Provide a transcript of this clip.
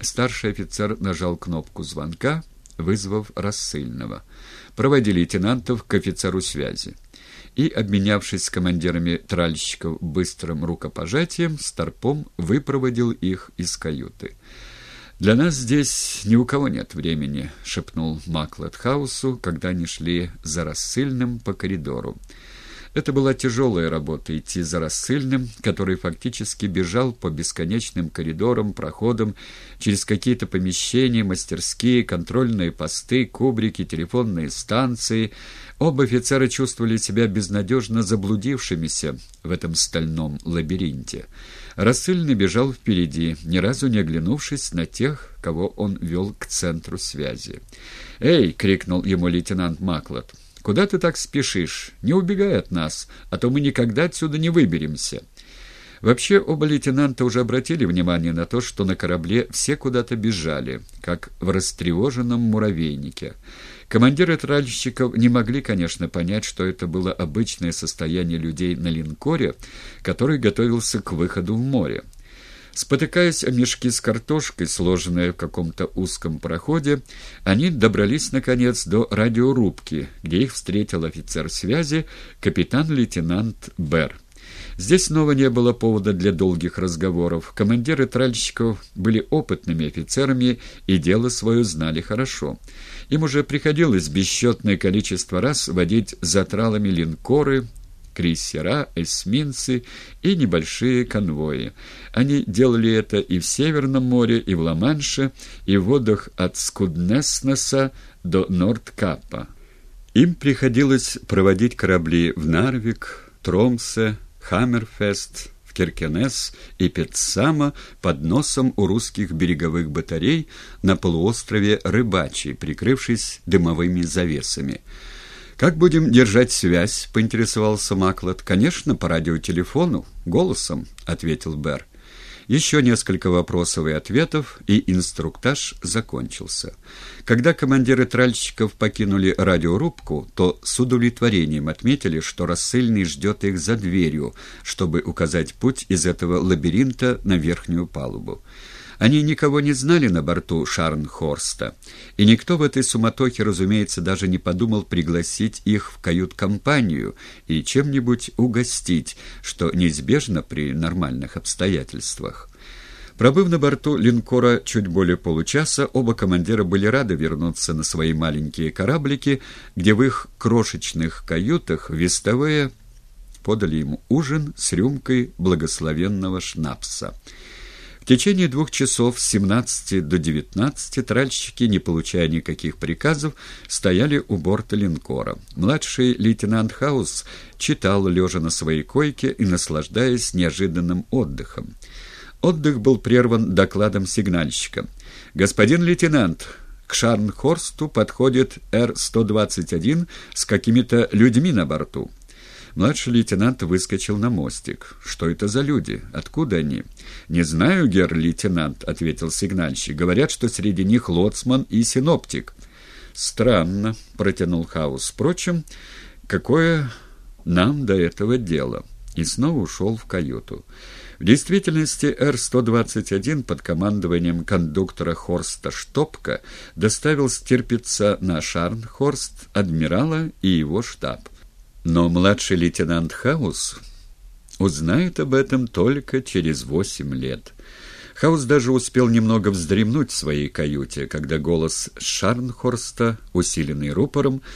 Старший офицер нажал кнопку звонка, вызвав рассыльного. Проводи лейтенантов к офицеру связи. И, обменявшись с командирами тральщиков быстрым рукопожатием, Старпом выпроводил их из каюты. «Для нас здесь ни у кого нет времени», — шепнул Маклет Хаусу, когда они шли за рассыльным по коридору. Это была тяжелая работа — идти за рассыльным, который фактически бежал по бесконечным коридорам, проходам, через какие-то помещения, мастерские, контрольные посты, кубрики, телефонные станции. Оба офицера чувствовали себя безнадежно заблудившимися в этом стальном лабиринте. Рассыльный бежал впереди, ни разу не оглянувшись на тех, кого он вел к центру связи. «Эй!» — крикнул ему лейтенант Маклот. Куда ты так спешишь? Не убегай от нас, а то мы никогда отсюда не выберемся». Вообще, оба лейтенанта уже обратили внимание на то, что на корабле все куда-то бежали, как в растревоженном муравейнике. Командиры тральщиков не могли, конечно, понять, что это было обычное состояние людей на линкоре, который готовился к выходу в море. Спотыкаясь о мешки с картошкой, сложенные в каком-то узком проходе, они добрались, наконец, до радиорубки, где их встретил офицер связи, капитан-лейтенант Бер. Здесь снова не было повода для долгих разговоров. Командиры тральщиков были опытными офицерами и дело свое знали хорошо. Им уже приходилось бесчетное количество раз водить за тралами линкоры, крейсера, эсминцы и небольшие конвои. Они делали это и в Северном море, и в Ла-Манше, и в водах от Скуднеснеса до Нордкапа. Им приходилось проводить корабли в Нарвик, Тромсе, Хаммерфест, в Киркенес и Петсама под носом у русских береговых батарей на полуострове Рыбачий, прикрывшись дымовыми завесами. «Как будем держать связь?» — поинтересовался Маклад. «Конечно, по радиотелефону, голосом», — ответил Бер. Еще несколько вопросов и ответов, и инструктаж закончился. Когда командиры тральщиков покинули радиорубку, то с удовлетворением отметили, что рассыльный ждет их за дверью, чтобы указать путь из этого лабиринта на верхнюю палубу. Они никого не знали на борту Шарнхорста, и никто в этой суматохе, разумеется, даже не подумал пригласить их в кают-компанию и чем-нибудь угостить, что неизбежно при нормальных обстоятельствах. Пробыв на борту линкора чуть более получаса, оба командира были рады вернуться на свои маленькие кораблики, где в их крошечных каютах вестовые подали ему ужин с рюмкой благословенного шнапса. Течение двух часов с 17 до 19 тральщики, не получая никаких приказов, стояли у борта линкора. Младший лейтенант Хаус читал, лежа на своей койке и наслаждаясь неожиданным отдыхом. Отдых был прерван докладом сигнальщика. «Господин лейтенант, к Шарнхорсту подходит Р-121 с какими-то людьми на борту». Младший лейтенант выскочил на мостик. «Что это за люди? Откуда они?» «Не знаю, герр-лейтенант», — ответил сигнальщик. «Говорят, что среди них лоцман и синоптик». «Странно», — протянул Хаус. «Впрочем, какое нам до этого дело?» И снова ушел в каюту. В действительности Р-121 под командованием кондуктора Хорста Штопка доставил стерпиться на Шарнхорст адмирала и его штаб. Но младший лейтенант Хаус узнает об этом только через восемь лет. Хаус даже успел немного вздремнуть в своей каюте, когда голос Шарнхорста, усиленный рупором,